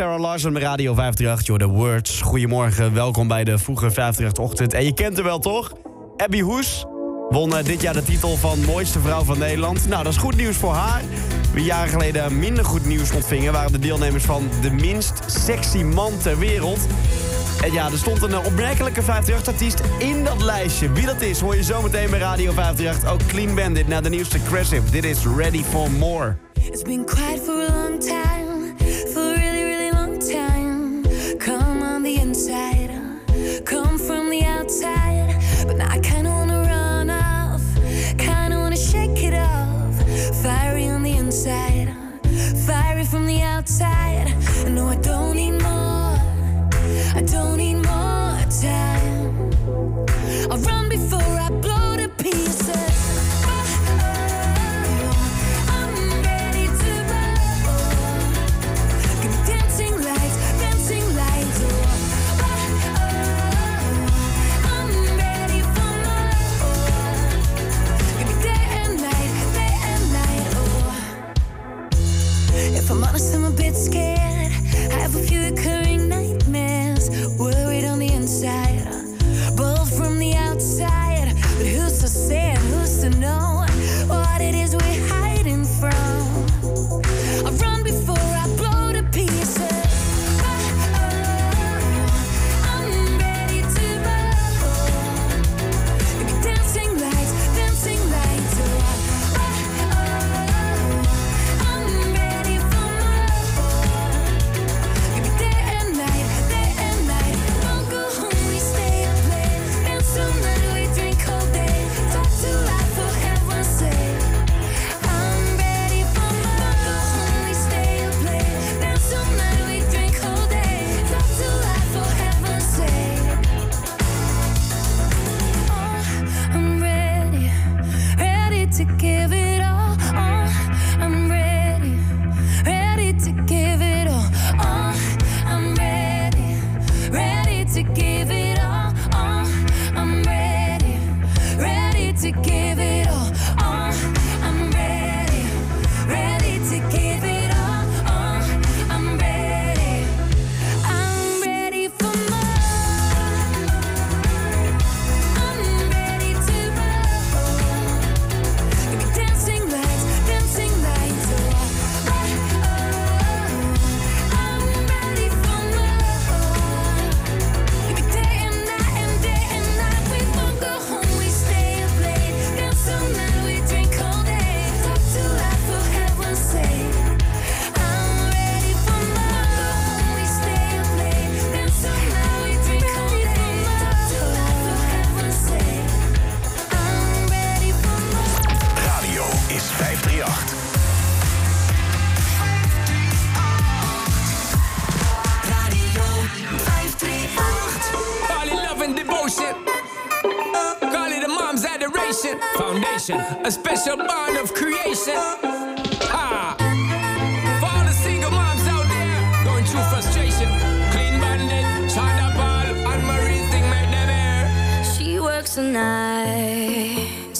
Sarah Larsen bij Radio 538. door de Words. Goedemorgen, welkom bij de vroege 538-ochtend. En je kent hem wel, toch? Abby Hoes won eh, dit jaar de titel van Mooiste Vrouw van Nederland. Nou, dat is goed nieuws voor haar. Wie jaren geleden minder goed nieuws ontvingen... waren de deelnemers van de minst sexy man ter wereld. En ja, er stond een eh, opmerkelijke 538-artiest in dat lijstje. Wie dat is, hoor je zometeen bij Radio 538. Ook Clean Bandit naar de nieuwste Cressive. Dit is Ready for More. It's been quiet for a long time. outside. No, I don't.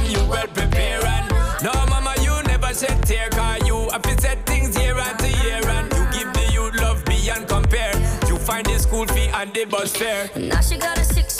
come, you well prepare and No mama, you never said tear Cause you have said things year after year And you give the youth love beyond compare. You find the school fee and the bus fare. Now she got a six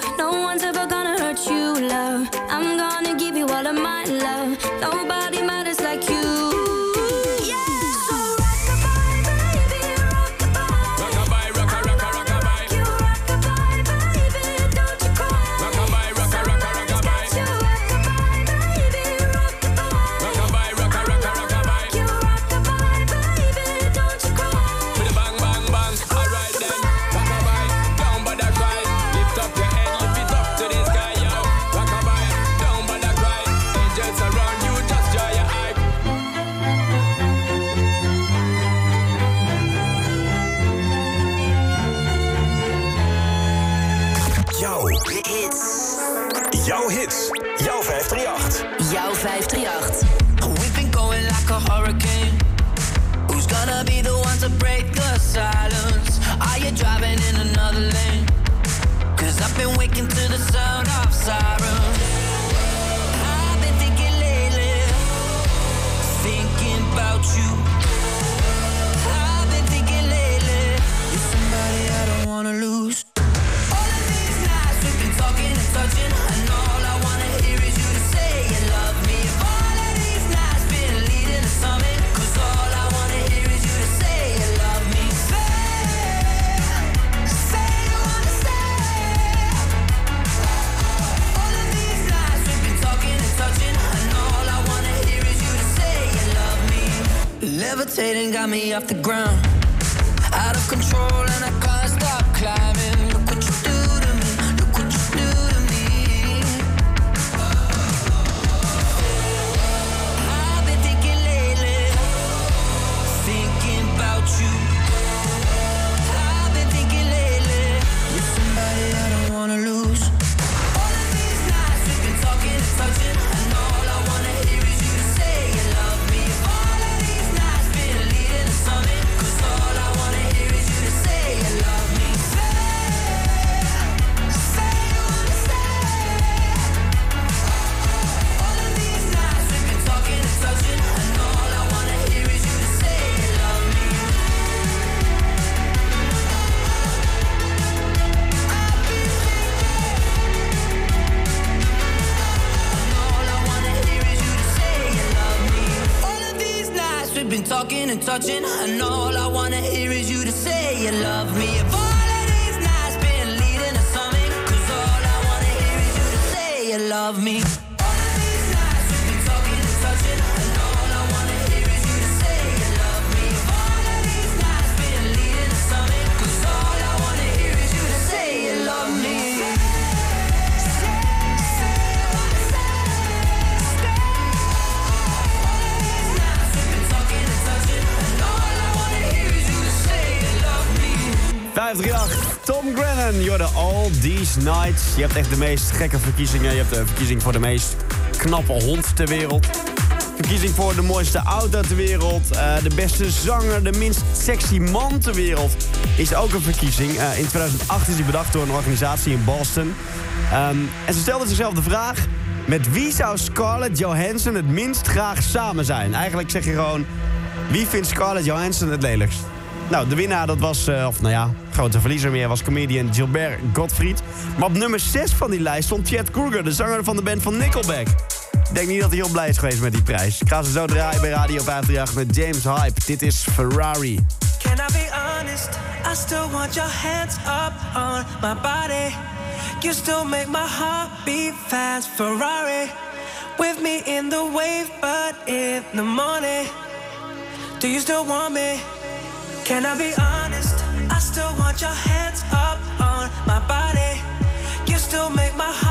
Levitating got me off the ground, out of control, Je hebt echt de meest gekke verkiezingen. Je hebt de verkiezing voor de meest knappe hond ter wereld. Verkiezing voor de mooiste auto ter wereld. eh, de beste zanger, de minst sexy man ter wereld. Is ook een verkiezing. Eh, in 2008 is die bedacht door een organisatie in Boston. Ehm, en ze stelde zichzelf de vraag... Met wie zou Scarlett Johansson het minst graag samen zijn? Eigenlijk zeg je gewoon... Wie vindt Scarlett Johansson het lelijkst? Nou, de winnaar, dat was, eh, of nou ja, grote verliezer meer, was comedian Gilbert Gottfried. Maar op nummer 6 van die lijst stond Chad Kruger, de zanger van de band van Nickelback. Ik denk niet dat hij heel blij is geweest met die prijs. Ik ga ze zo draaien bij Radio 538 met James Hype. Dit is Ferrari. Can I be honest? I still want your hands up on my body. You still make my heart beat fast. Ferrari with me in the wave, but in the morning. Do you still want me? Can I be honest? I still want your hands up on my body. You still make my heart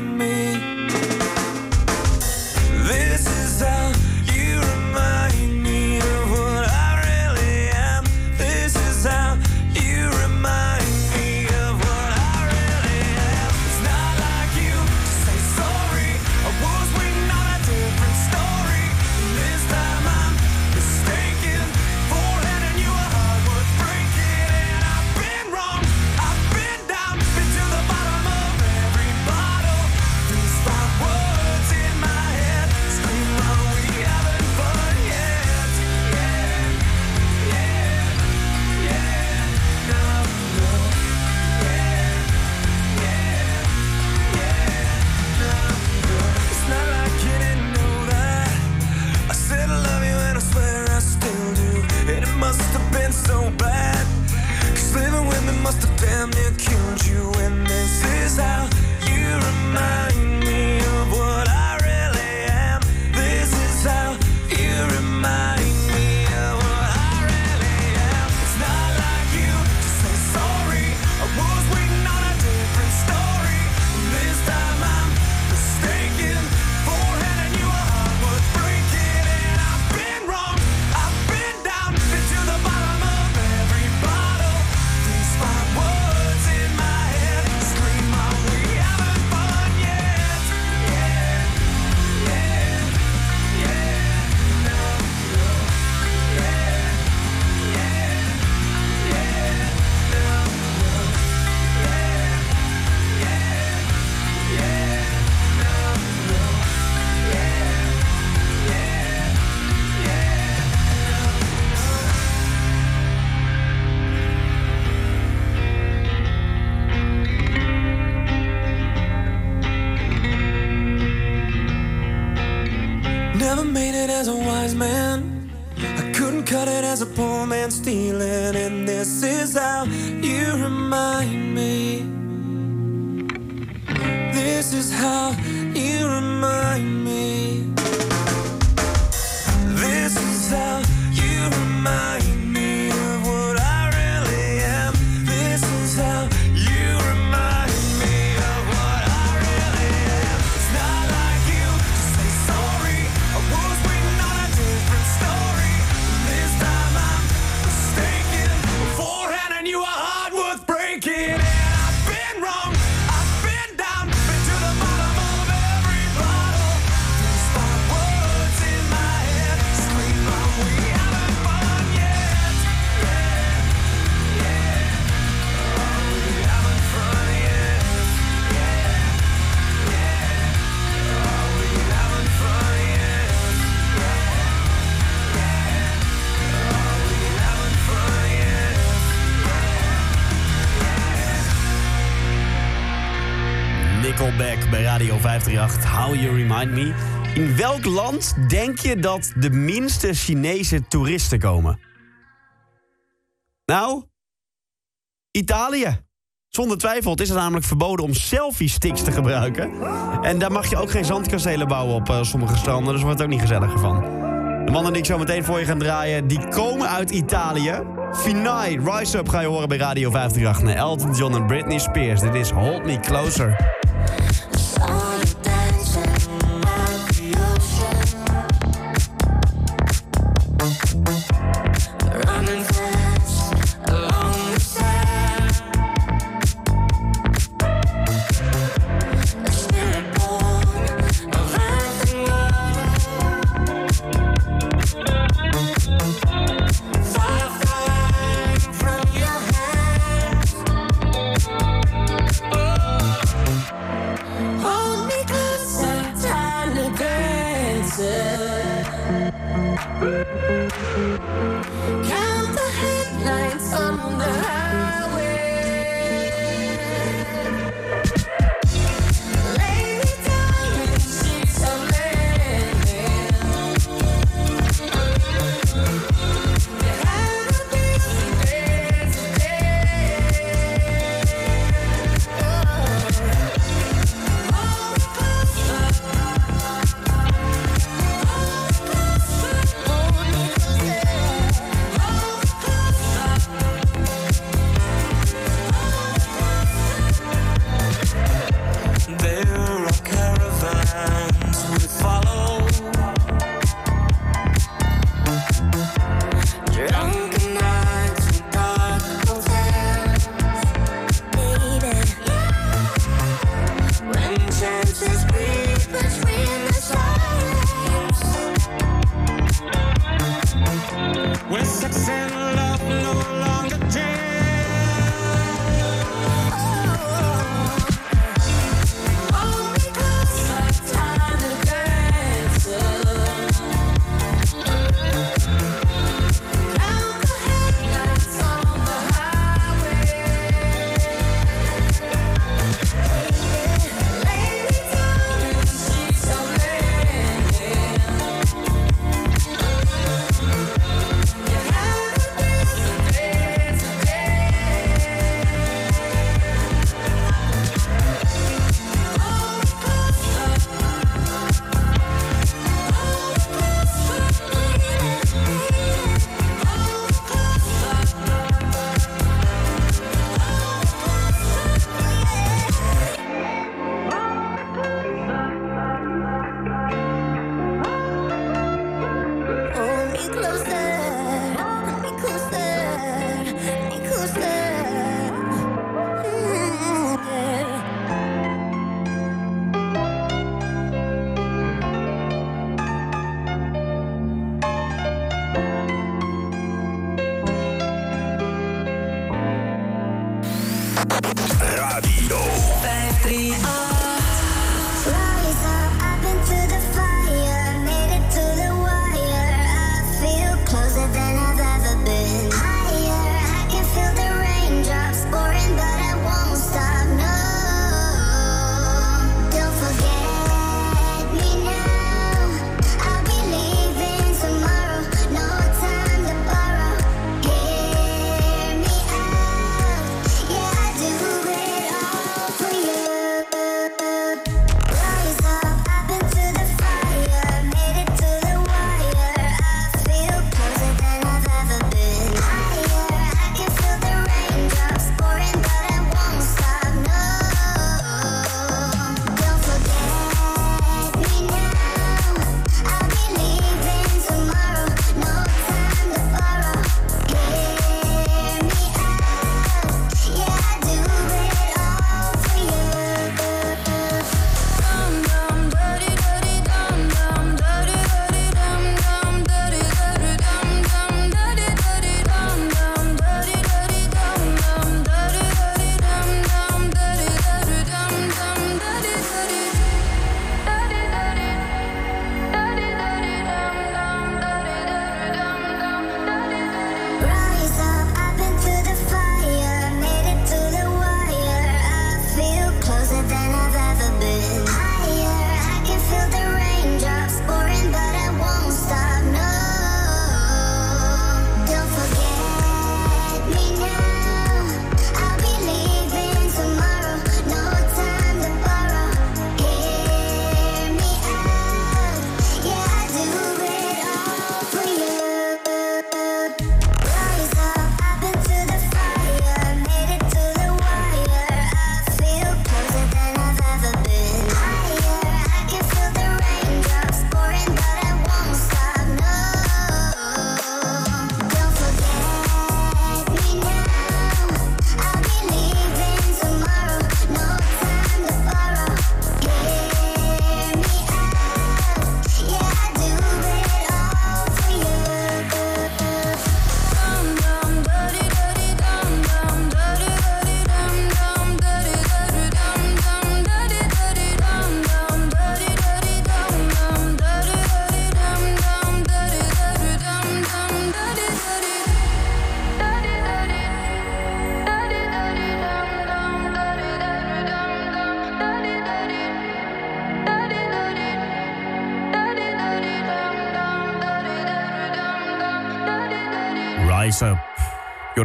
538, How You Remind Me. In welk land denk je dat de minste Chinese toeristen komen? Nou, Italië. Zonder twijfel, is het namelijk verboden om selfie-sticks te gebruiken. En daar mag je ook geen zandkastelen bouwen op eh, sommige stranden, dus wordt het ook niet gezelliger van. De mannen die ik zo meteen voor je gaan draaien, die komen uit Italië. Finai, Rise Up ga je horen bij Radio 538. Elton John en Britney Spears. Dit is Hold Me Closer.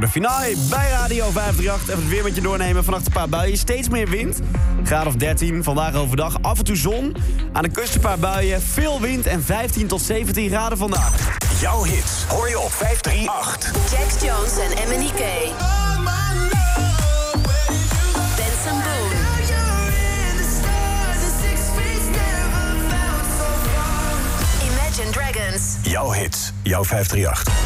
De finale bij Radio 538. Even het weer met je doornemen. Vannacht een paar buien, steeds meer wind. Graad of 13, vandaag overdag af en toe zon. Aan de kust een paar buien, veel wind en 15 tot 17 graden vandaag. Jouw hits hoor je op 538. Jax Jones en Emily K. Benson Boone. Imagine Dragons. Jouw hits, jouw 538.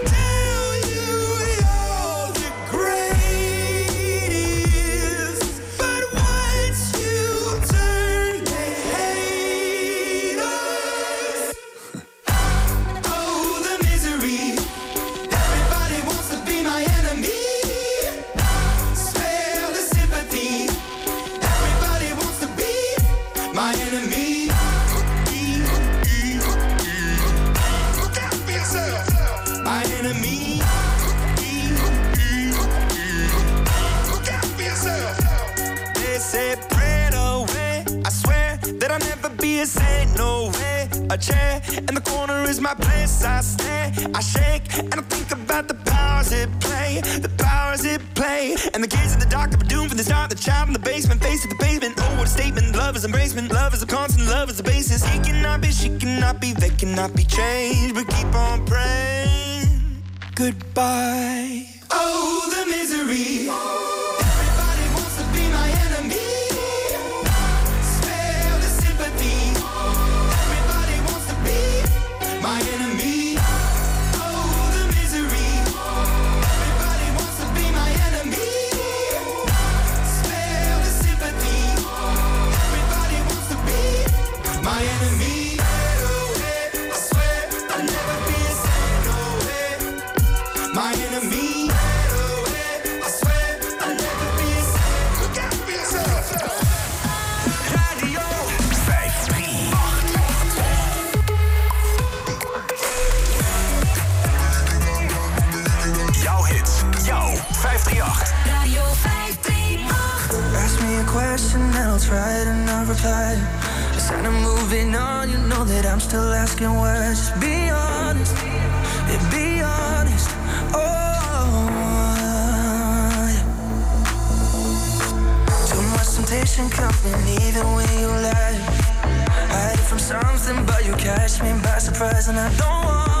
chair, and the corner is my place. I stay. I shake, and I think about the powers at play, the powers at play. And the kids in the dark of doom from the start, the child in the basement, face to the pavement. Oh, what a statement! Love is embracement, love is a constant, love is a basis. He cannot be, she cannot be, they cannot be changed, but keep on praying. Goodbye. Oh, the misery. Oh. my enemy. 538. Radio Ask me a question and I'll try it and I'll reply. Of moving on, you know that I'm still asking why. Just be honest, be honest. Oh, too much temptation coming, even when you lie. From something, but you catch me by surprise, and I don't want.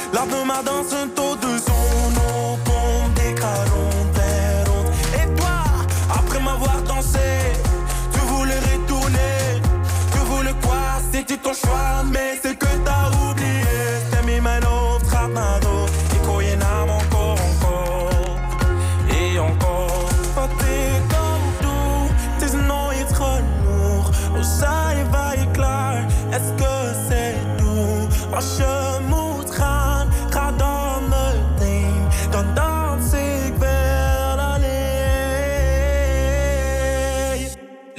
La demain dans un taux de zone, on pompe des carons, des. Et toi, après m'avoir dansé, tu voulais retourner. Tu voulais quoi, c'était ton choix, mais c'est que t'as oublié. T'es mis mano, trapnado, et koyenam encore, encore, et encore. Oh, t'es comme tout, tes noms et trop lourds. Où ça, il va éclair, est-ce que c'est tout?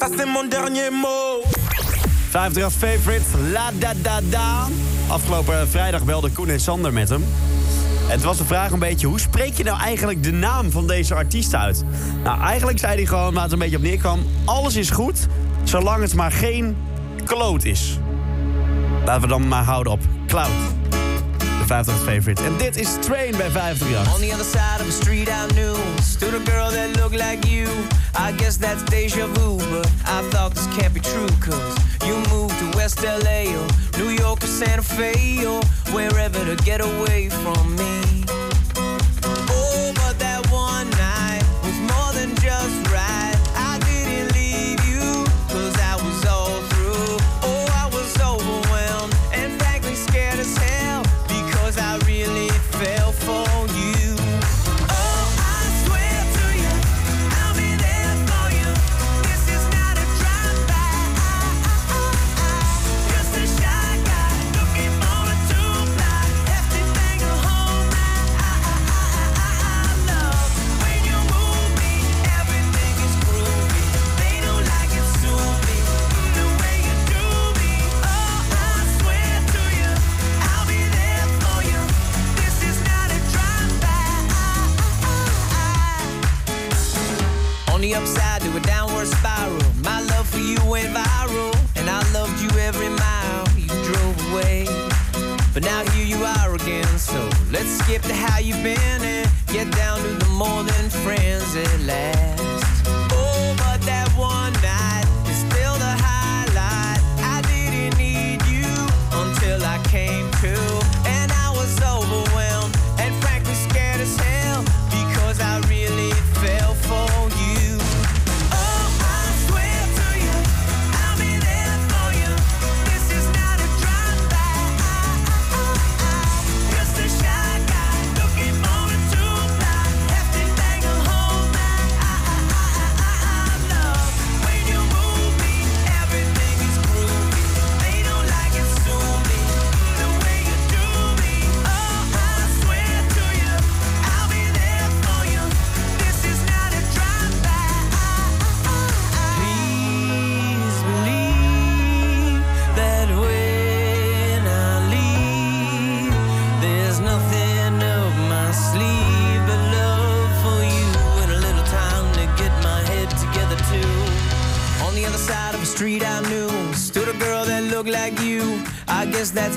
ça c'est mon dernier mot. 538 Favorites, la da da da. Afgelopen vrijdag belden Koen en Sander met hem. Het was de vraag een beetje, hoe spreek je nou eigenlijk de naam van deze artiest uit? Nou, eigenlijk zei hij gewoon, waar het een beetje op neerkwam... alles is goed, zolang het maar geen kloot is. Laten we dan maar houden op cloud. 538 Favorite. En dit is Train bij 538. On the other side of the street I knew Stood a girl that looked like you I guess that's deja vu But I thought this can't be true Cause you moved to West L.A. Or New York or Santa Fe Or wherever to get away from me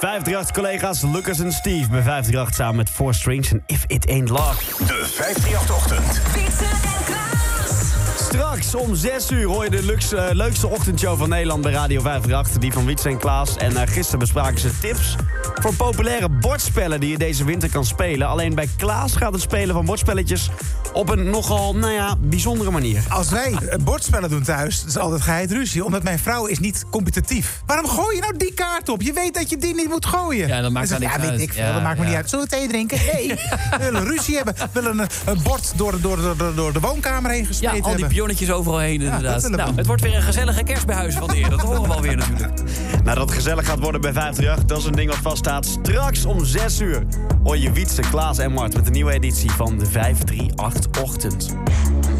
538 collega's Lucas en Steve bij 538 samen met Four Strings en If It Ain't Love. De 538 ochtend. Pizza en klaar. Straks om 6 uur hoor je de luxe, eh, leukste ochtendshow van Nederland bij Radio 538. Die van Wietse en Klaas. En eh, gisteren bespraken ze tips voor populaire bordspellen die je deze winter kan spelen. Alleen bij Klaas gaat het spelen van bordspelletjes op een nogal, nou ja, bijzondere manier. Als wij eh, bordspellen doen thuis, is altijd geheid ruzie. Omdat mijn vrouw is niet competitief. Waarom gooi je nou die kaart op? Je weet dat je die niet moet gooien. Ja, dat maakt Dan niks Ja, weet uit. ik veel. Ja, dat maakt me ja. niet uit. Zullen we thee drinken? Nee. We willen ruzie hebben. We willen een, een bord door, door, door, door, de woonkamer heen die hebben. Overal heen inderdaad. nou, het wordt weer een gezellige kerstbehuis van de eer. Dat horen we alweer natuurlijk. Nou, dat het gezellig gaat worden bij 538, dat is een ding wat vaststaat. Straks om 6 uur hoor je Wietse, Klaas en Mart met een nieuwe editie van de 538-ochtend. Sometimes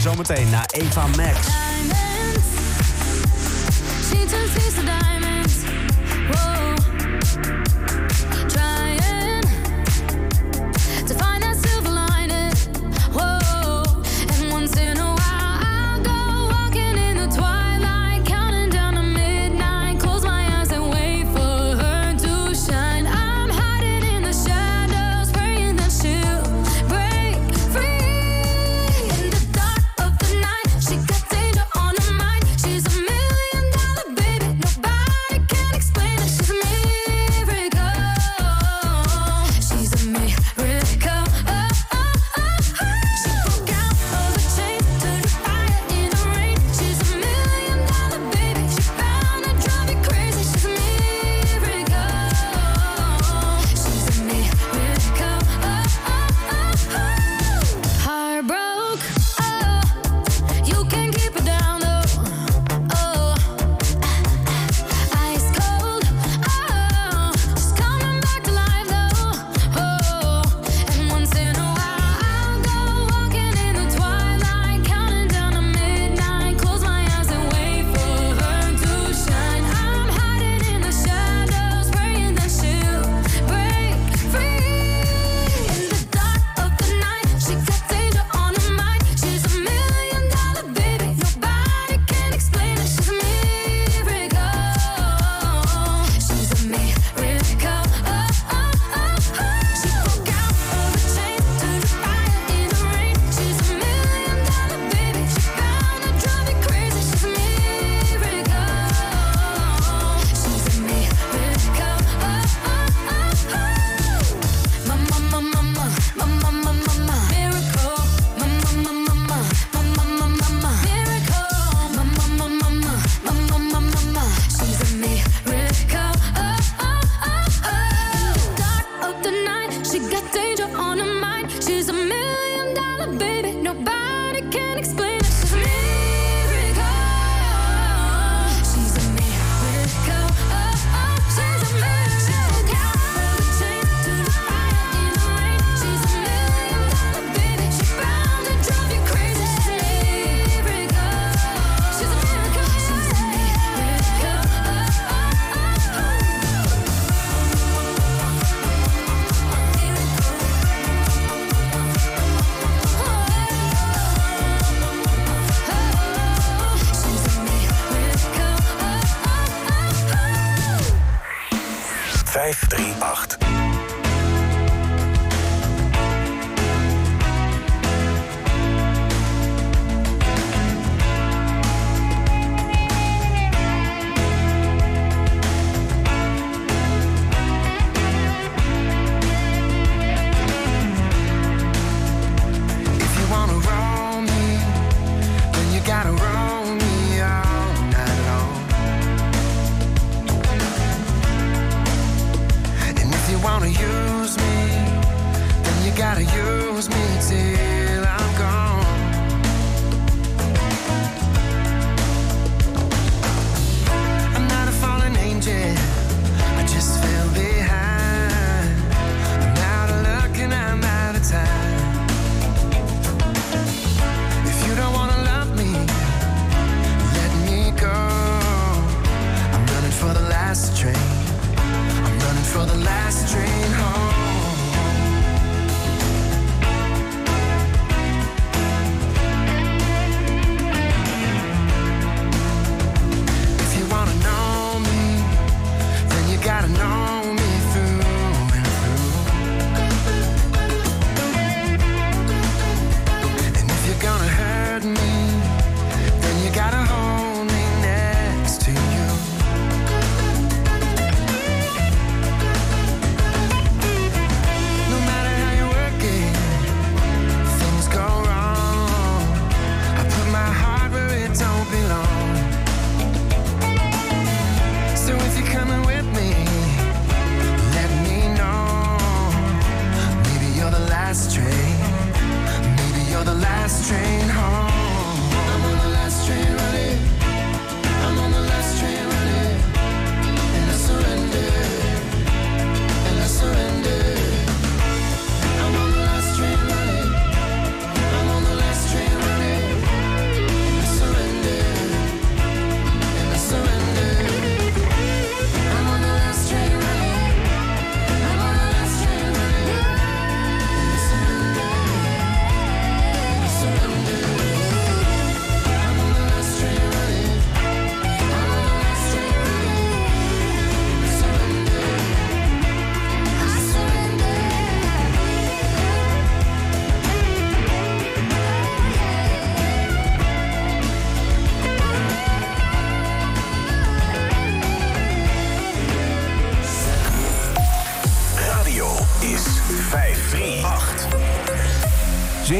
Zometeen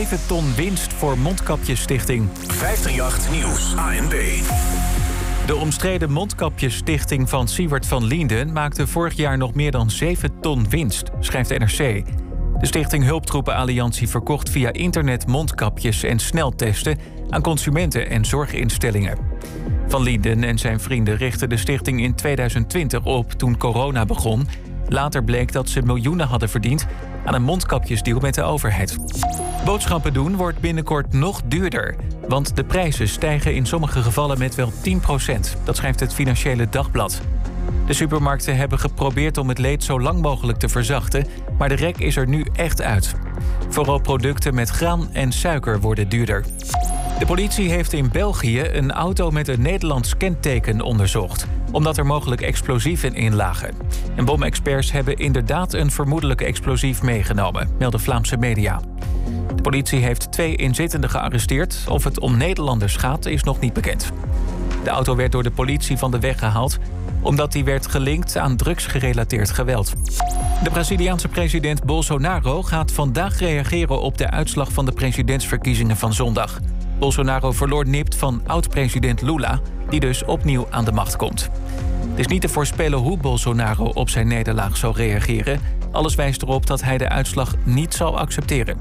7 ton winst voor Mondkapjesstichting. 538 Nieuws, ANB. De omstreden Mondkapjesstichting van Siewert van Lienden... maakte vorig jaar nog meer dan 7 ton winst, schrijft NRC. De stichting Hulptroepen Alliantie verkocht via internet mondkapjes en sneltesten... aan consumenten en zorginstellingen. Van Lienden en zijn vrienden richtten de stichting in 2020 op toen corona begon. Later bleek dat ze miljoenen hadden verdiend aan een mondkapjesdeal met de overheid. Boodschappen doen wordt binnenkort nog duurder. Want de prijzen stijgen in sommige gevallen met wel 10% Dat schrijft het Financiële Dagblad. De supermarkten hebben geprobeerd om het leed zo lang mogelijk te verzachten, maar de rek is er nu echt uit. Vooral producten met graan en suiker worden duurder. De politie heeft in België een auto met een Nederlands kenteken onderzocht, omdat er mogelijk explosieven in lagen. En bomexperts hebben inderdaad een vermoedelijke explosief meegenomen, melden Vlaamse media. De politie heeft twee inzittenden gearresteerd. Of het om Nederlanders gaat, is nog niet bekend. De auto werd door de politie van de weg gehaald omdat die werd gelinkt aan drugsgerelateerd geweld. De Braziliaanse president Bolsonaro gaat vandaag reageren op de uitslag van de presidentsverkiezingen van zondag. Bolsonaro verloor nipt van oud-president Lula, die dus opnieuw aan de macht komt. Het is niet te voorspellen hoe Bolsonaro op zijn nederlaag zal reageren. Alles wijst erop dat hij de uitslag niet zal accepteren.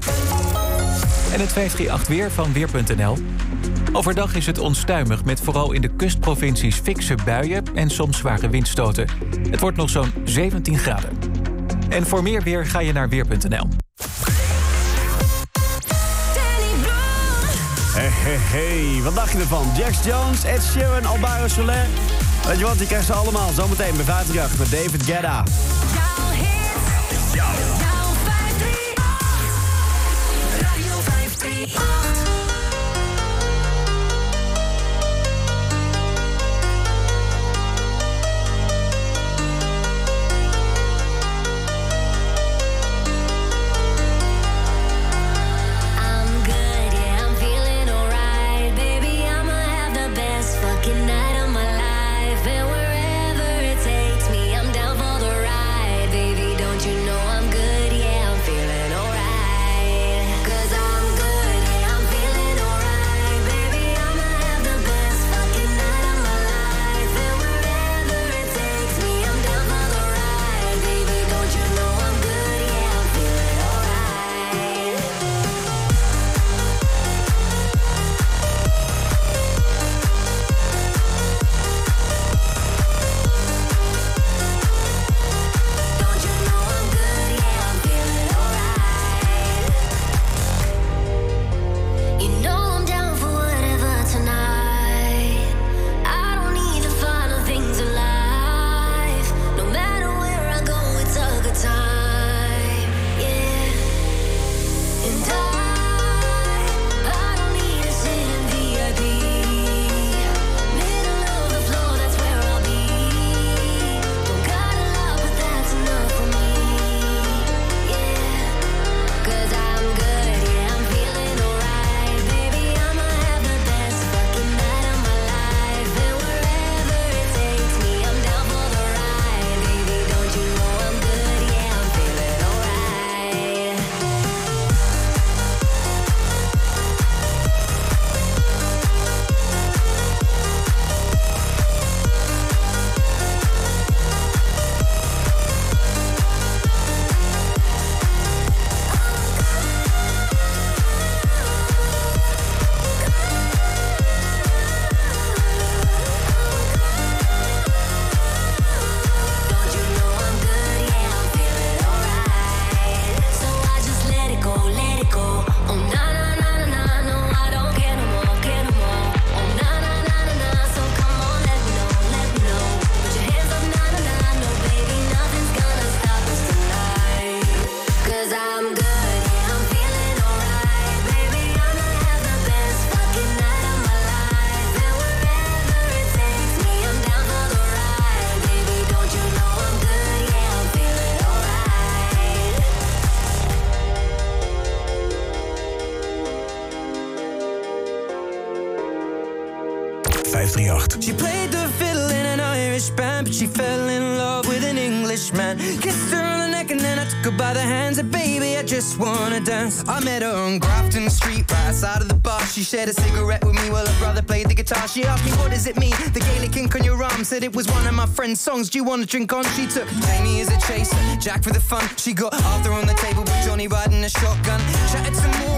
En het 538 weer van Weer.nl. Overdag is het onstuimig met vooral in de kustprovincies fikse buien en soms zware windstoten. Het wordt nog zo'n 17 graden. En voor meer weer ga je naar Weer.nl. Hey, hey, hey, wat dacht je ervan? Jax Jones, Ed Sheeran, Alvaro Soler. Weet je wat, die krijgen ze allemaal zometeen bij 538 met David Guetta. 538. Just wanna dance. I met her on Grafton Street, right outside of the bar. She shared a cigarette with me while her brother played the guitar. She asked me, what does it mean? The Gaelic ink on your arm said it was one of my friend's songs. Do you wanna drink on? She took Jamie as a chaser, Jack for the fun. She got Arthur on the table with Johnny riding a shotgun. Chatted some more,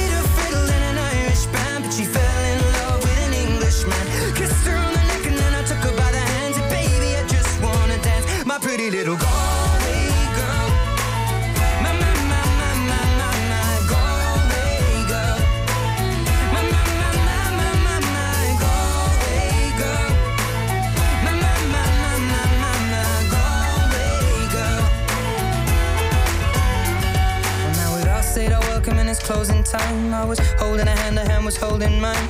little Galway girl. My, my, my, my, my, my, my girl. My, my, my, my, my, my, my girl. My, my, my, my, my, my, my girl. Now we'd all said our welcome and it's closing time. I was holding a hand, her hand was holding mine.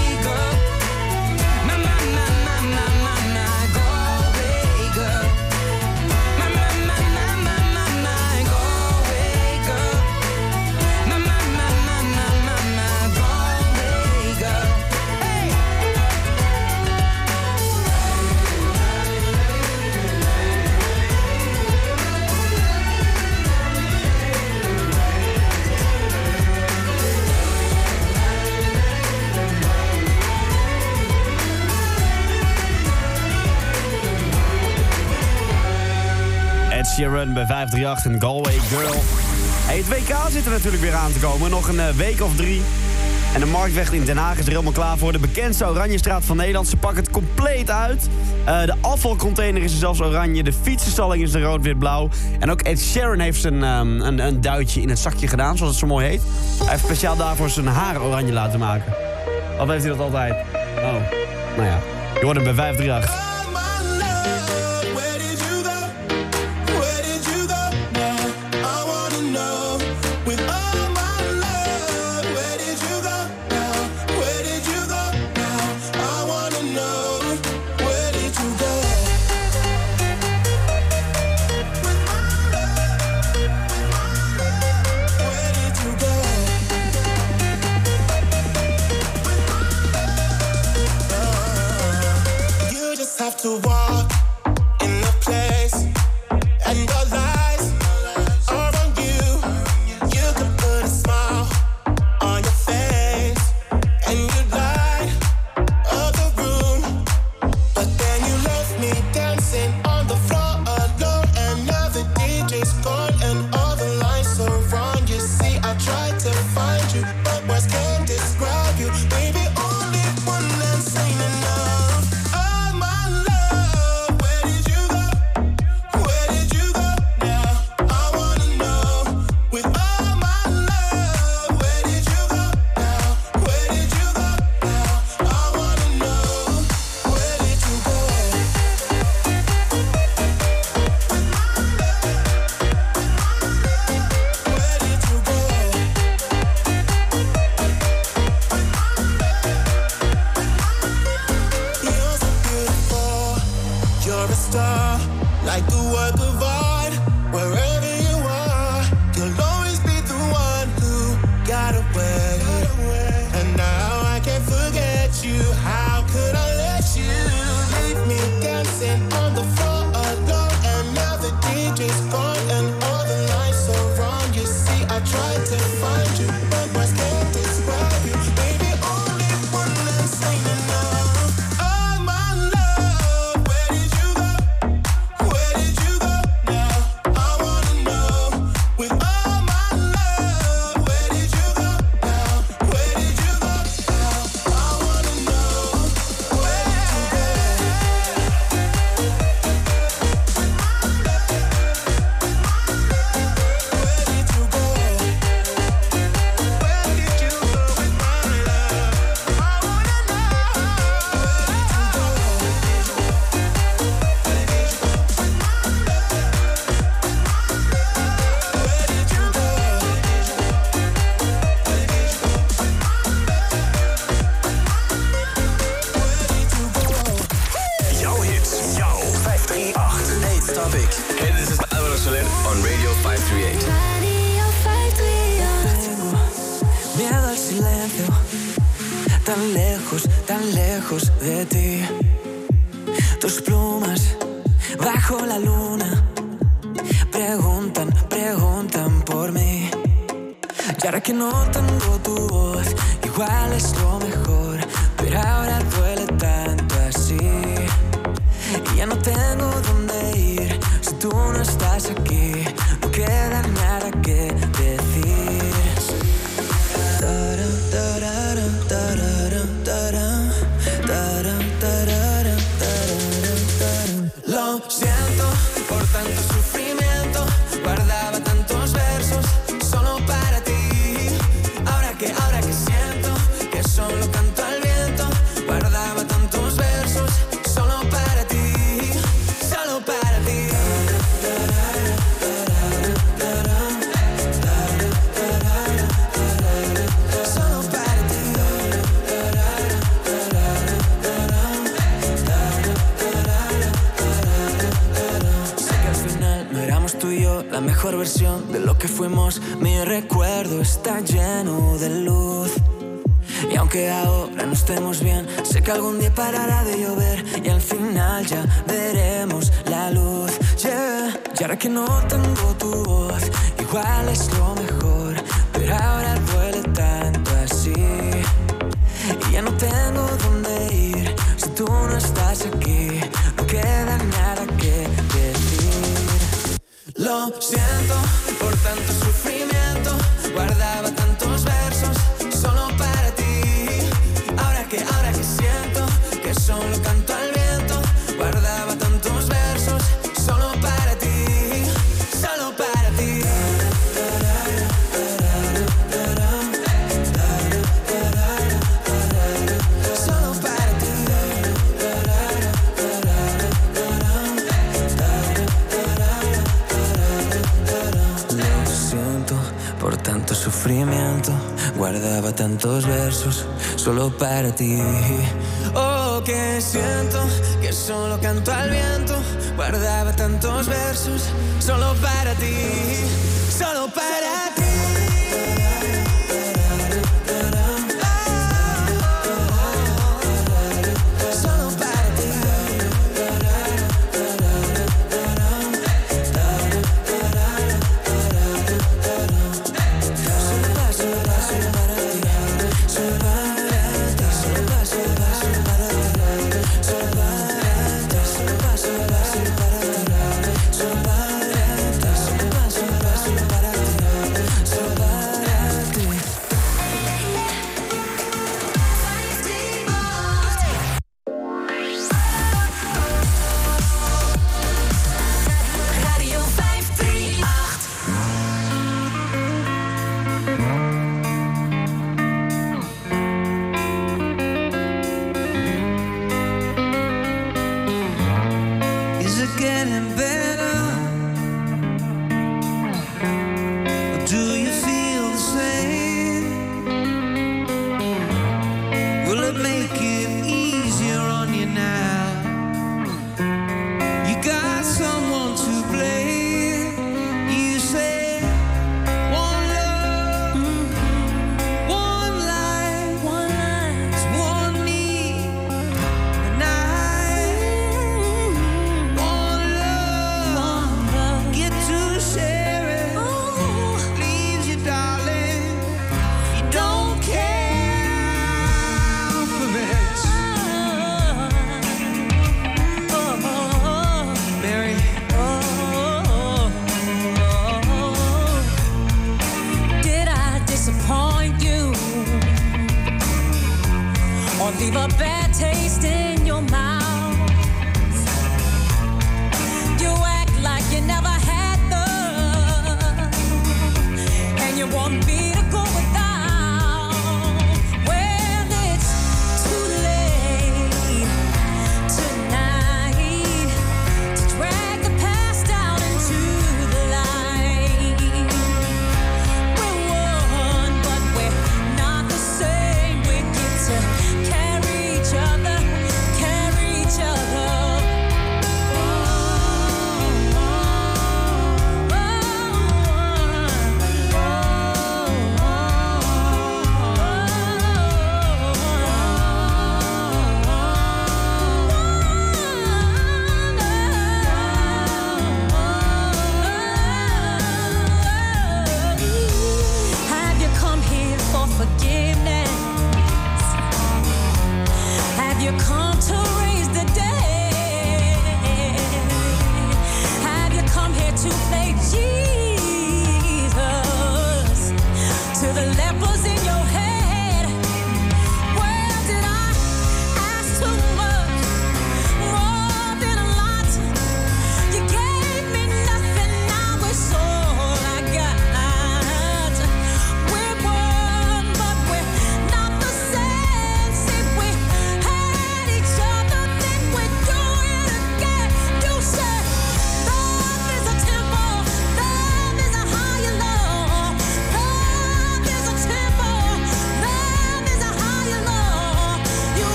Sheeran bij 538 en Galway Girl. Hey, het WK zit er natuurlijk weer aan te komen. Nog een eh, week of drie. En de Marktweg in Den Haag is er helemaal klaar voor. De bekendste Oranjestraat van Nederland. Ze pakken het compleet uit. Eh, de afvalcontainer is er zelfs oranje. De fietsenstalling is er rood-wit-blauw. En ook Sheeran heeft zijn, ehm, een, een duitje in het zakje gedaan, zoals het zo mooi heet. Hij heeft speciaal daarvoor zijn haar oranje laten maken. Of heeft hij dat altijd? Oh, nou ja. Je hoort hem bij 538.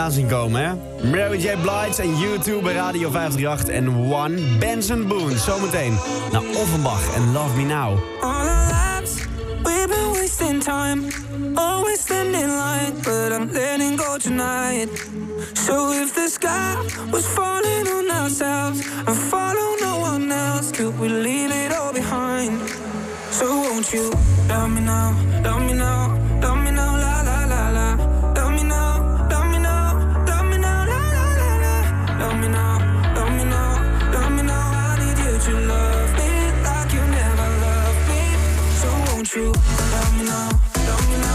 aan komen, hè? Mary J. Blige en YouTube Radio 538 en One Benson Boone. Zometeen naar Offenbach en Love Me Now. All our lives, we've been wasting time. Always standing light, but I'm letting go tonight. So if the sky was falling on ourselves and follow no one else, could we leave it all behind? So won't you love me now, love me now? true. Domino, domino,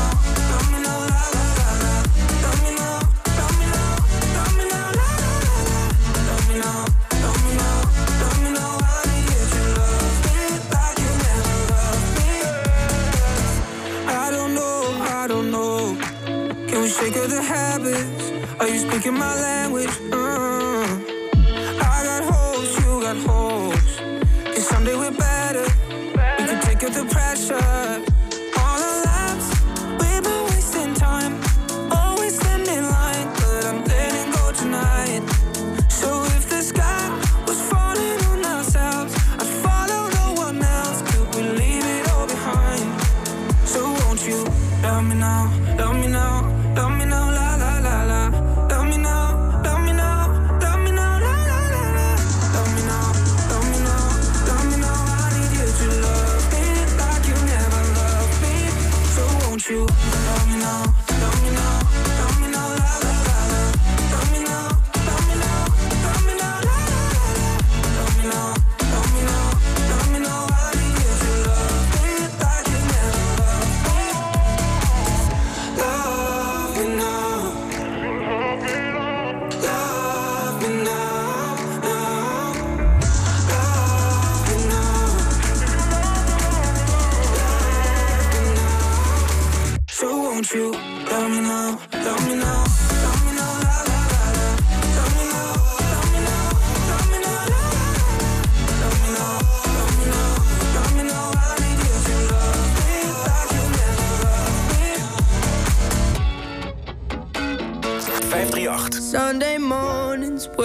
domino, la la la la. Domino, domino, domino, la la la la. Domino, domino, domino, I need your love like you never loved me. I don't know, I don't know. Can we shake off the habits? Are you speaking my language?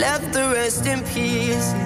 Left the rest in pieces.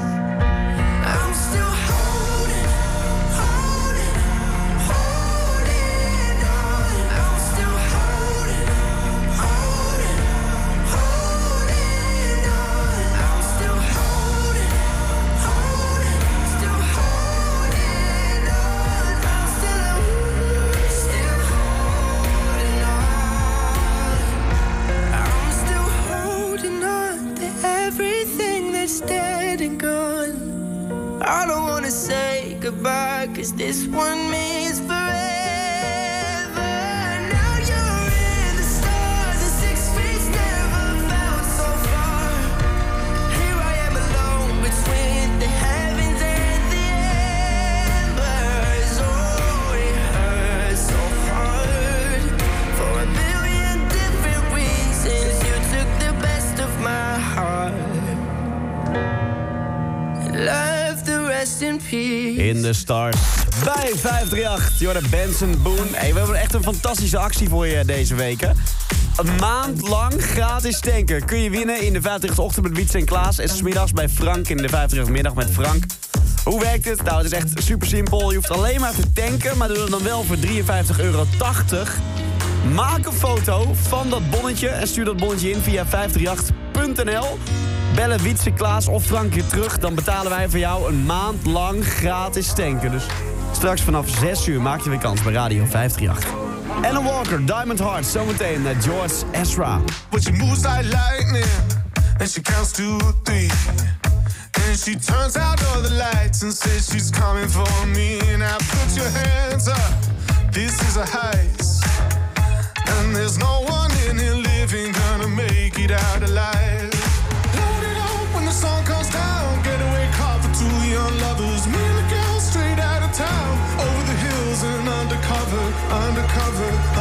This one means forever. In the stars, Bij 538, Jordan Benson Boone. Hey, we hebben echt een fantastische actie voor je deze weken. Een maand lang gratis tanken. Kun je winnen in de 538 ochtend met Wiets en Klaas. En 's middags bij Frank in de 538 middag met Frank. Hoe werkt het? Nou, het is echt super simpel. Je hoeft alleen maar te tanken, maar doe dat dan wel voor 53,80 euro. Maak een foto van dat bonnetje en stuur dat bonnetje in via 538.nl. Bellen Wietse, Klaas of Frank je terug. Dan betalen wij voor jou een maand lang gratis tanken. Dus straks vanaf 6 uur maak je weer kans bij Radio 538. Anna Walker, Diamond Heart, zometeen met George Ezra. But she moves like lightning, and she counts to three. And she turns out all the lights and says she's coming for me. Now put your hands up, this is a heist. And there's no one in here living gonna make it out alive. Load it up when the sun comes down. Getaway car for two young lovers. Undercover,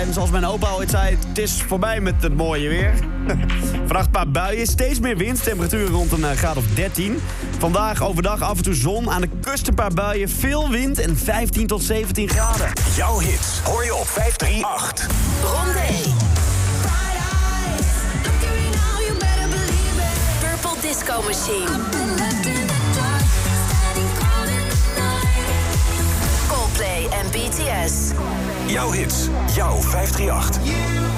En zoals mijn opa ooit zei, het is voorbij met het mooie weer. Vannacht een paar buien, steeds meer wind, temperaturen rond een eh, graad of 13. Vandaag overdag af en toe zon, aan de kust een paar buien, veel wind en 15 tot 17 graden. Jouw hits hoor je op 538. Rondé. Purple Disco Machine. Coldplay en BTS. Jouw hits, jouw 538.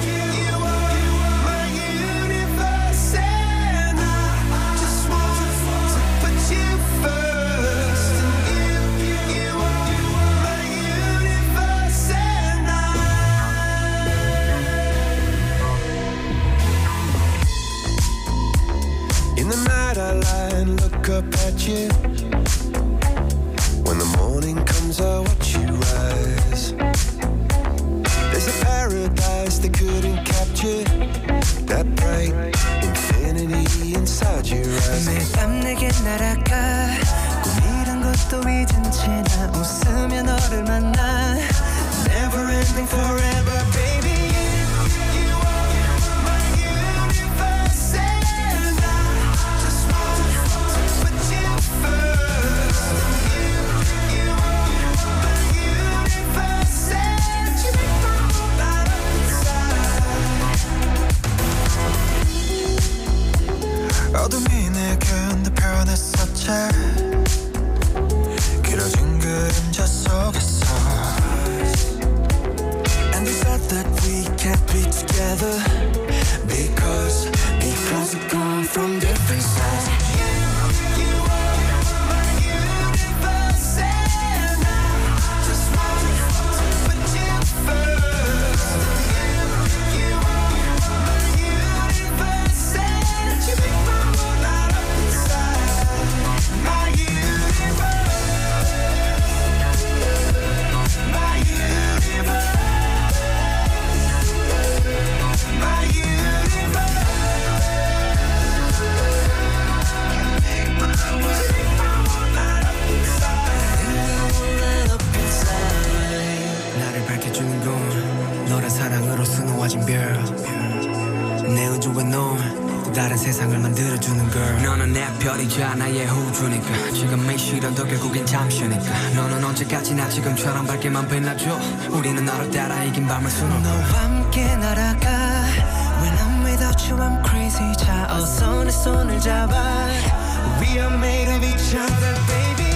We are made of each other, baby.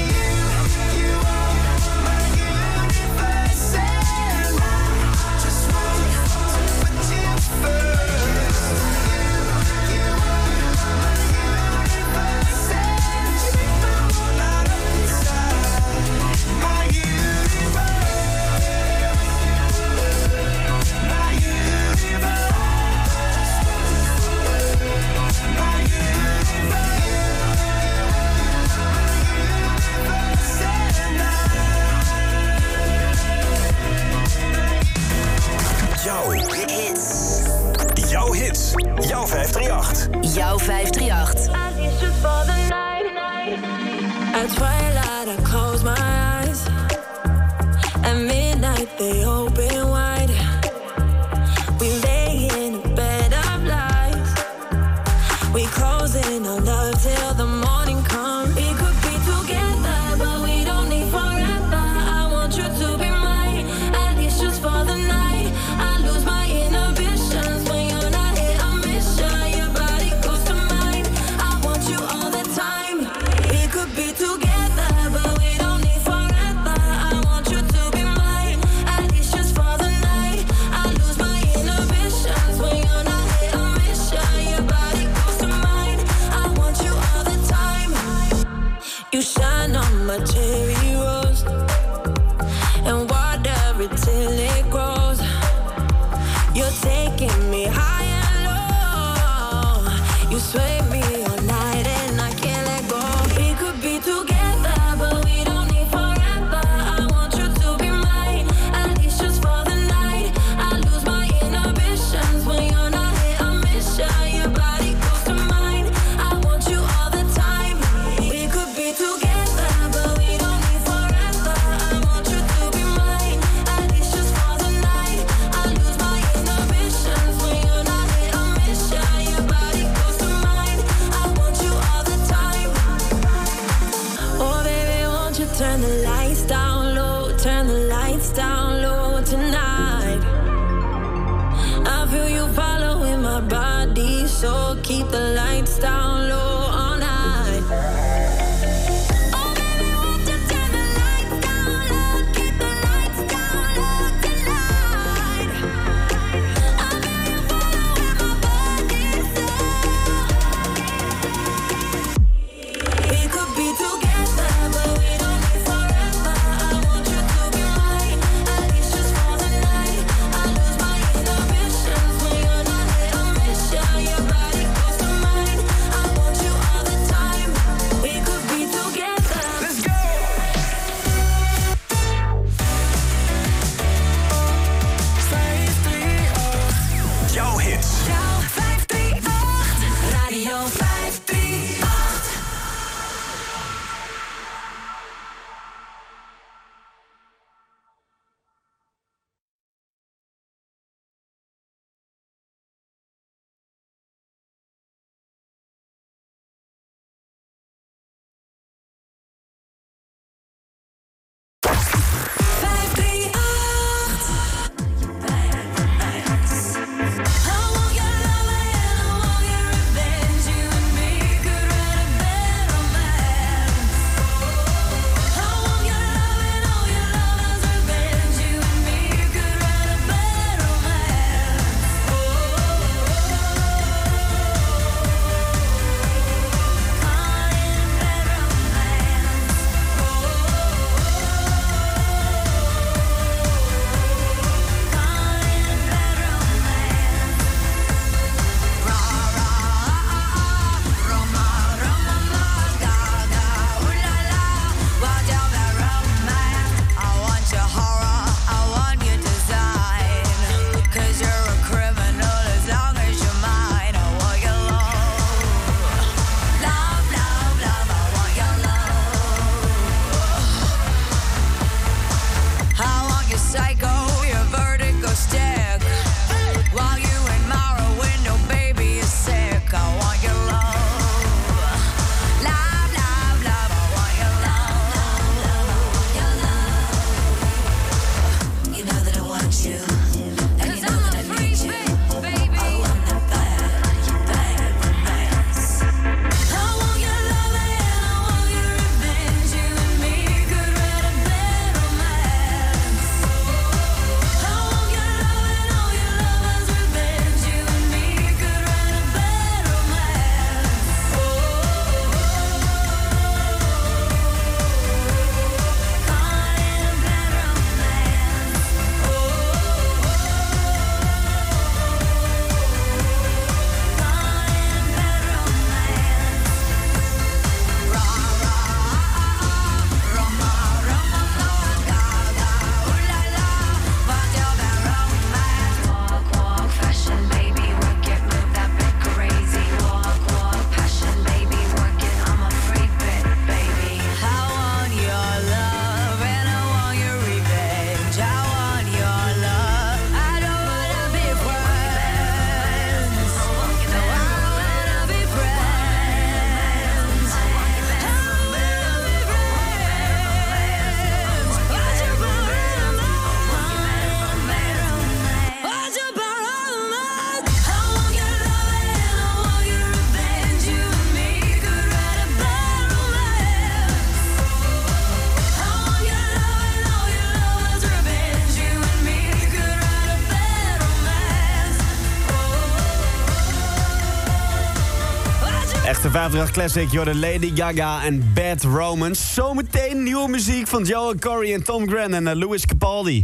538 Classic, Jordan Lady Gaga en Bad Romance. Zometeen nieuwe muziek van Joe Corey en Tom Grant en eh, Louis Capaldi.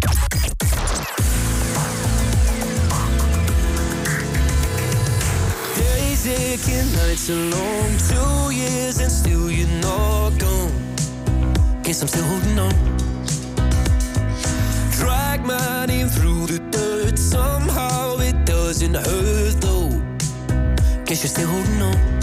Days aching, nights long two years and still you're not gone. Guess I'm still holding on. Drag my name through the dirt, somehow it doesn't hurt though. Guess you're still holding on.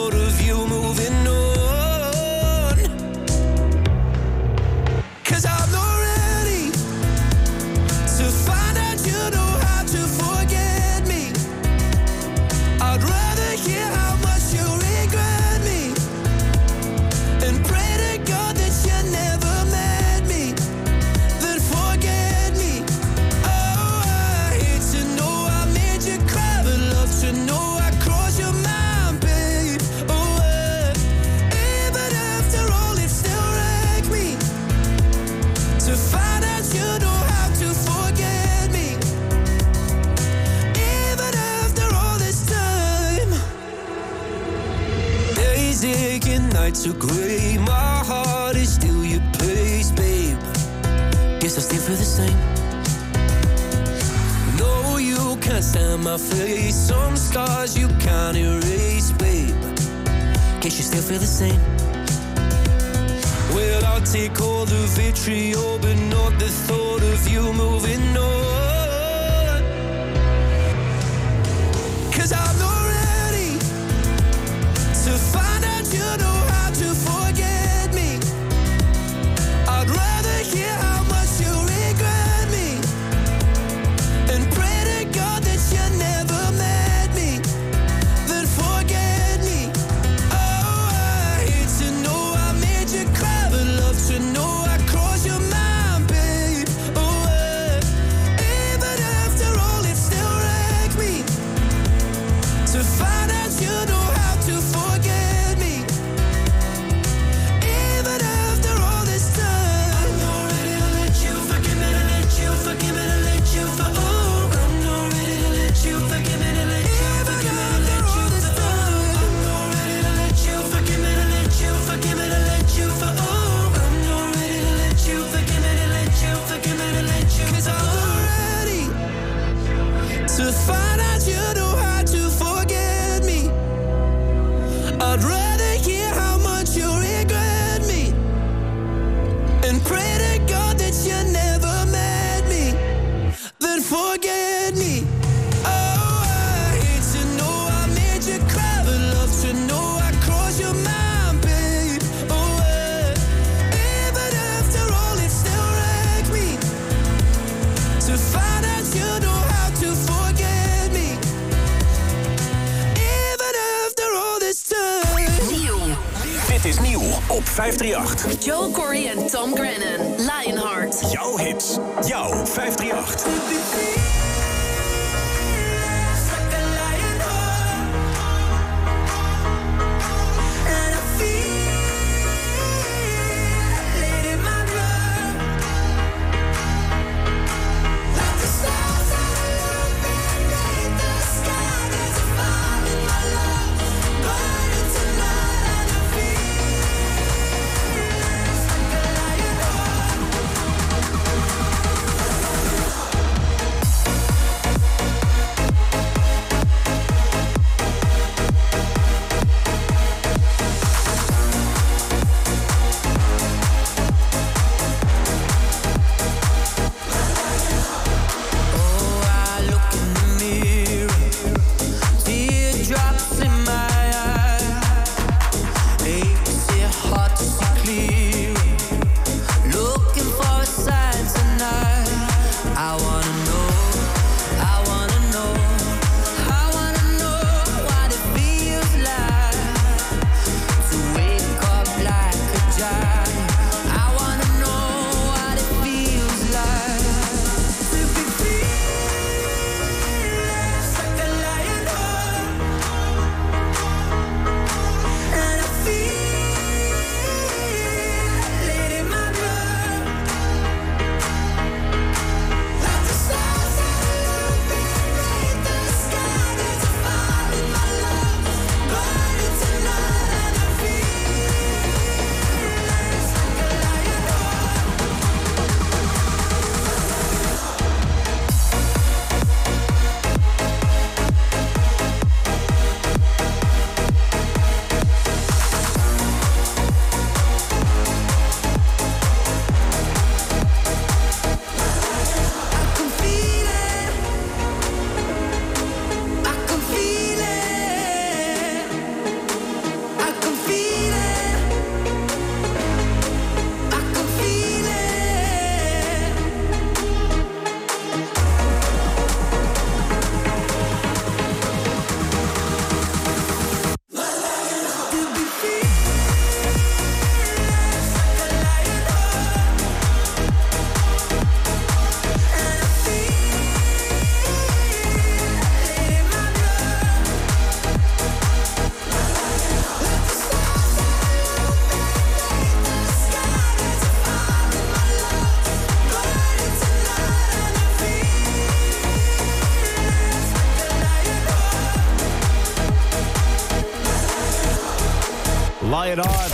It Hard.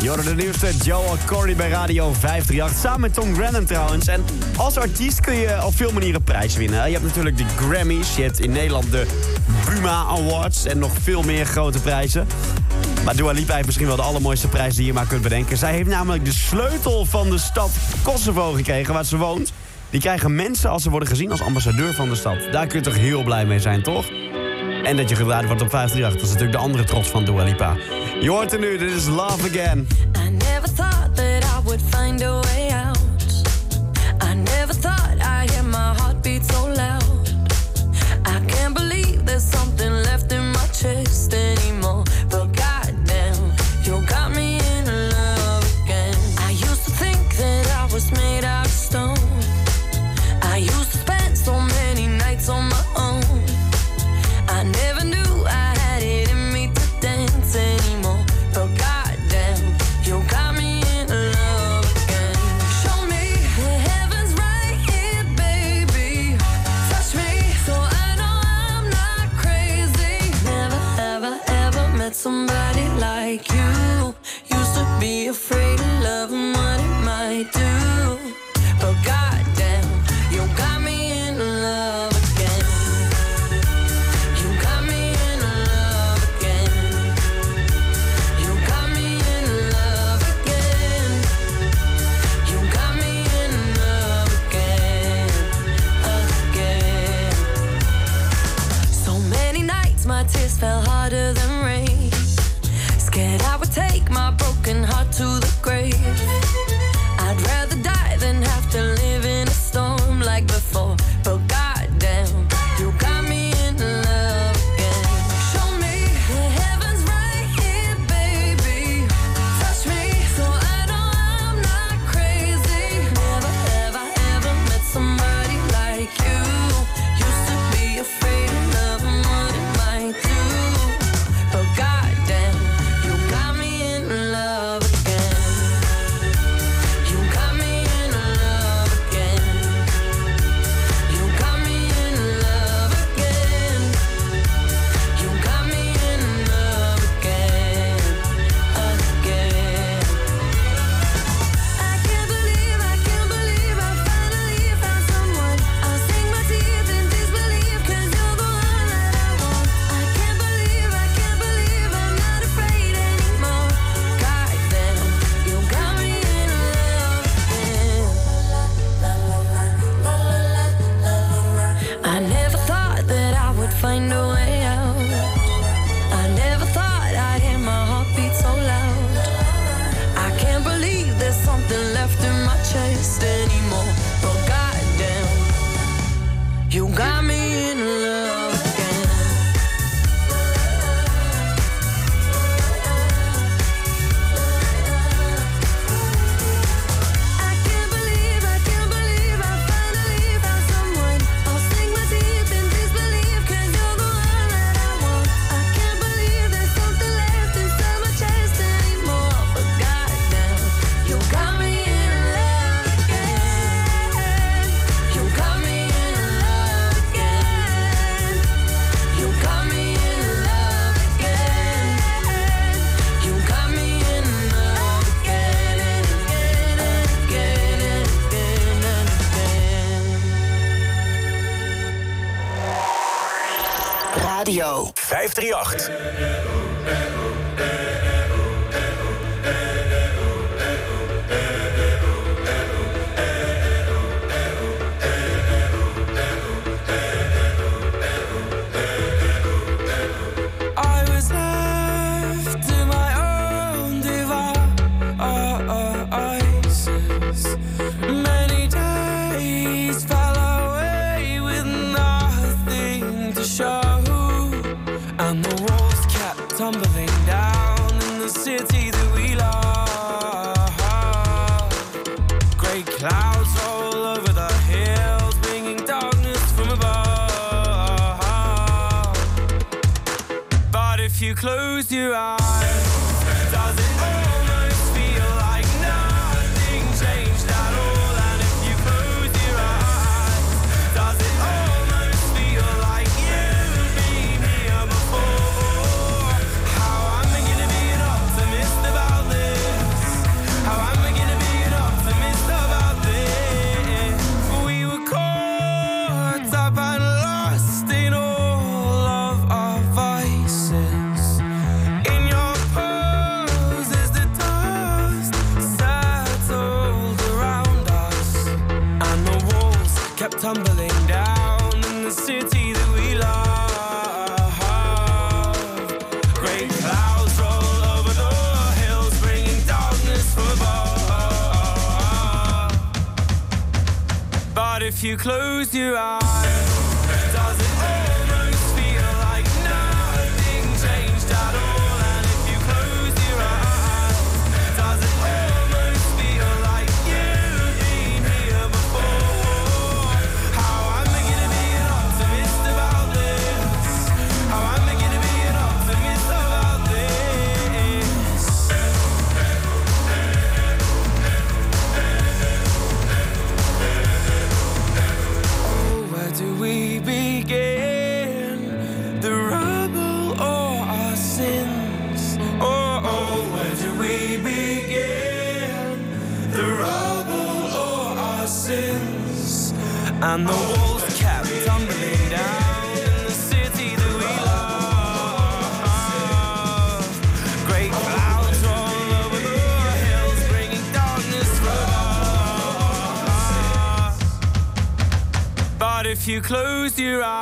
Jorden de nieuwste, Joel Cordy bij Radio 538. Samen met Tom Grennan trouwens. En als artiest kun je op veel manieren prijs winnen. Je hebt natuurlijk de Grammys, je hebt in Nederland de Buma Awards... en nog veel meer grote prijzen. Maar Dua Lipa heeft misschien wel de allermooiste prijs die je maar kunt bedenken. Zij heeft namelijk de sleutel van de stad Kosovo gekregen, waar ze woont. Die krijgen mensen als ze worden gezien als ambassadeur van de stad. Daar kun je toch heel blij mee zijn, toch? En dat je geladen wordt op 538. Dat is natuurlijk de andere trots van Dua Lipa. Je hoort er nu, dit is Love Again. I never thought that I would find a way you close your eyes.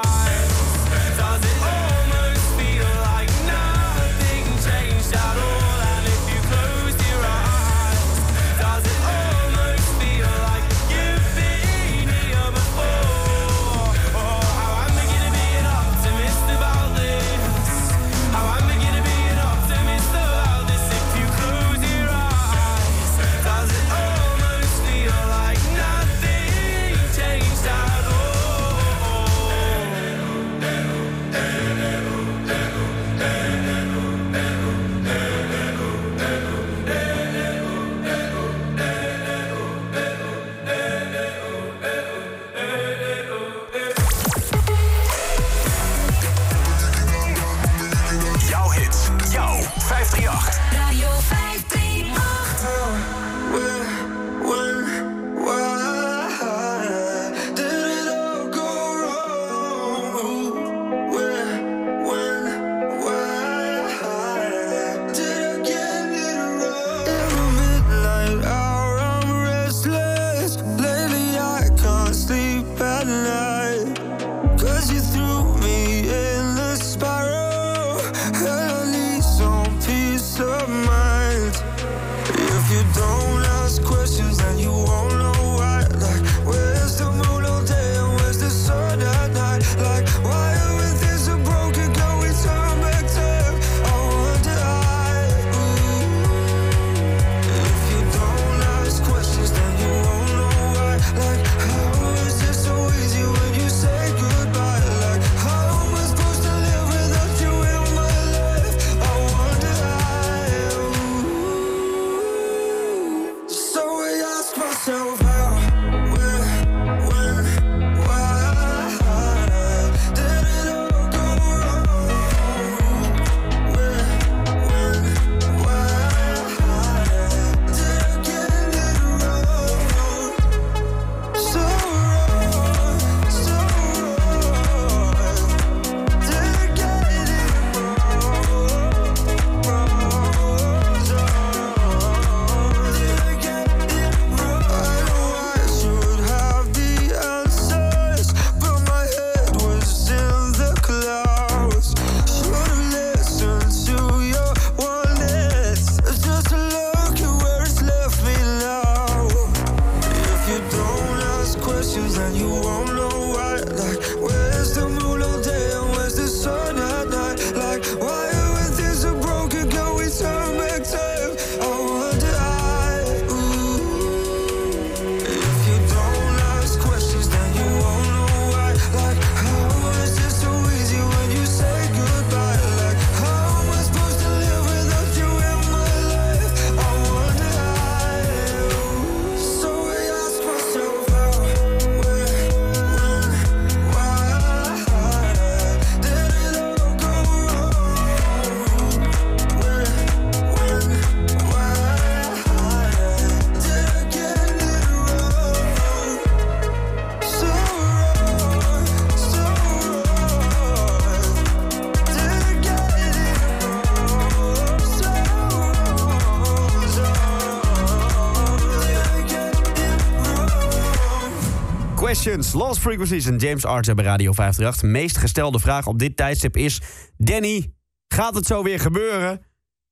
Lost Frequencies en James Arts bij Radio 538. De meest gestelde vraag op dit tijdstip is... Danny, gaat het zo weer gebeuren?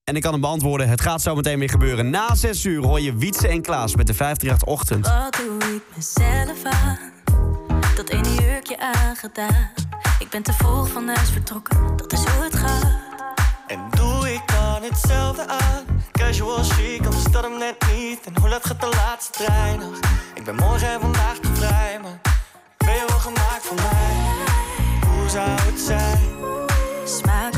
En ik kan hem beantwoorden, het gaat zo meteen weer gebeuren. Na 6 uur hoor je Wietse en Klaas met de 538-ochtend. Wat doe ik mezelf aan? Dat ene jurkje aangedaan. Ik ben te vroeg van huis vertrokken, dat is hoe het gaat. En doe ik dan hetzelfde aan? Casual chic, anders dat hem net niet. En hoe laat gaat de laatste trein nog? Ik ben morgen en vandaag te vrij, maar gemaakt voor mij. Hoe zou het zijn? Smaak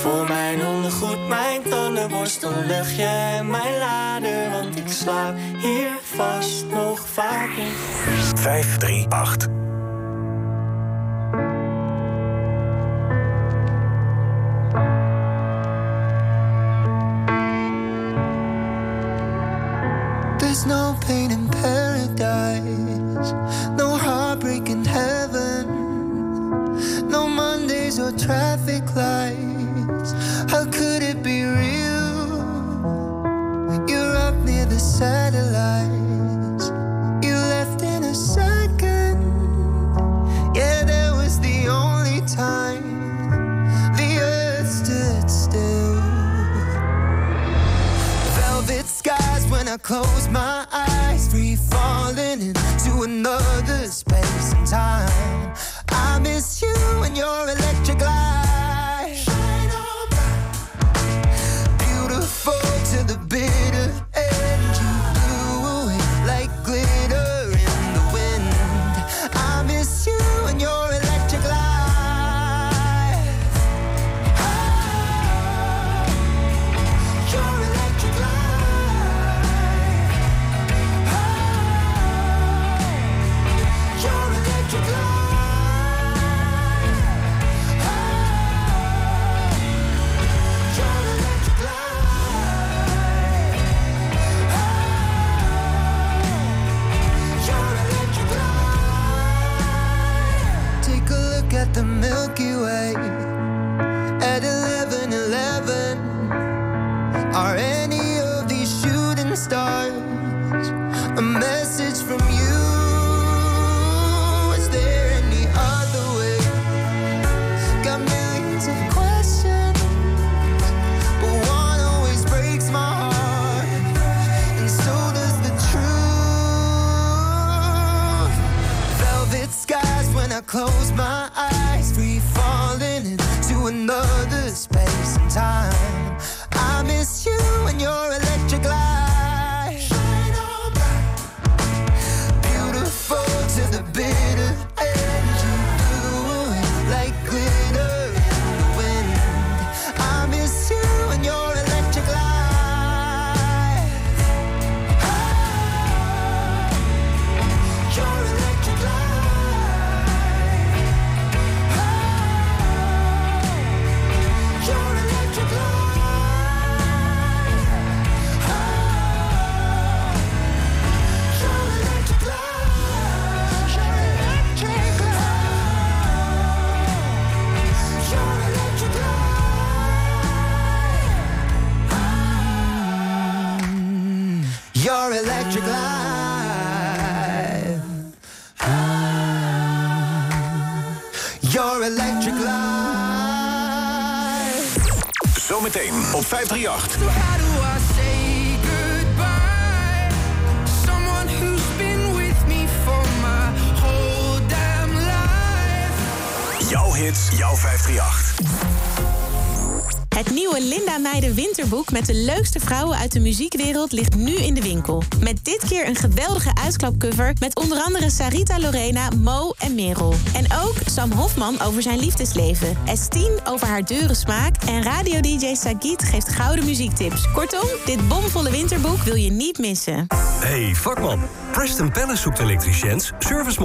Voor mijn ondergoed, mijn tandenborstel, leg je mijn lader. Want ik slaap hier vast nog vaak in. 538 de vrouwen uit de muziekwereld ligt nu in de winkel. Met dit keer een geweldige uitklapcover met onder andere Sarita Lorena, Mo en Merel. En ook Sam Hofman over zijn liefdesleven, Estine over haar dure smaak en radio-dj Sagit geeft gouden muziektips. Kortom, dit bomvolle winterboek wil je niet missen. Hey vakman, Preston Palace zoekt elektriciëns, service